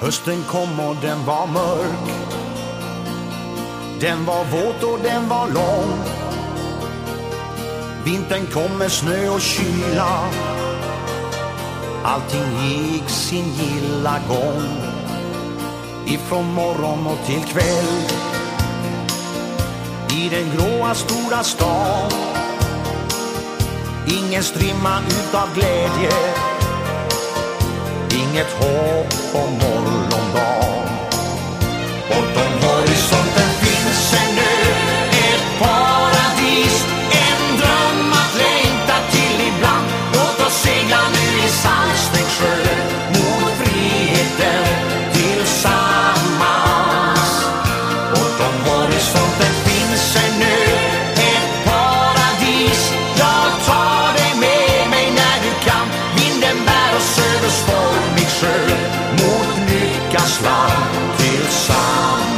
Hösten kom och den var mörk. Den var våt och den var lång. Vintern kom med snö och kyla. Allting gick sin gilla gång. Ifrån morgon och till kväll. I den gråa stora stan. Ingen strimma utav glädje. jetzt hoch vom Morgen. Land tillsammans.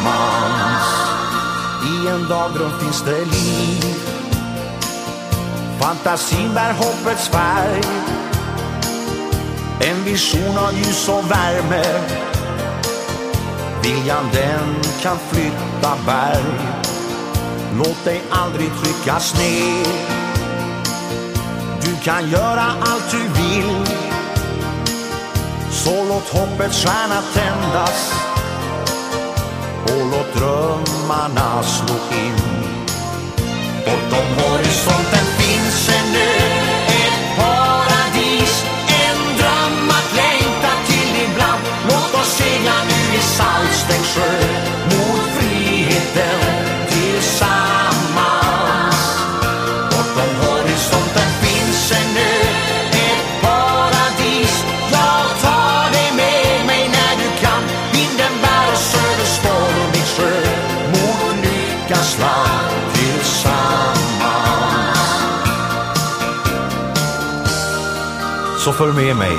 I en dagrum finns det liv. Fantasin bär hoppets färg. En vision av ljus och värme. Viljan den kan flytta berg. Låt dig aldrig tryckas ner. Du kan göra allt du vill. Så låt hoppets stjärna tändas. Och låt drömmarna slå in. Bortom Så följ med mig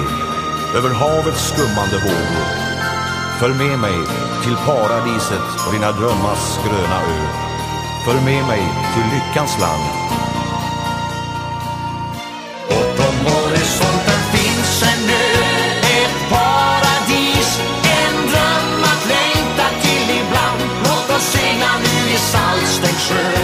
över havets skummande vågor. Följ med mig till paradiset och dina drömmars gröna ö. Följ med mig till lyckans land. Bortom horisonten finns en ett paradis, en dröm att längta till ibland. Låt oss singa nu i Saltstänksjö.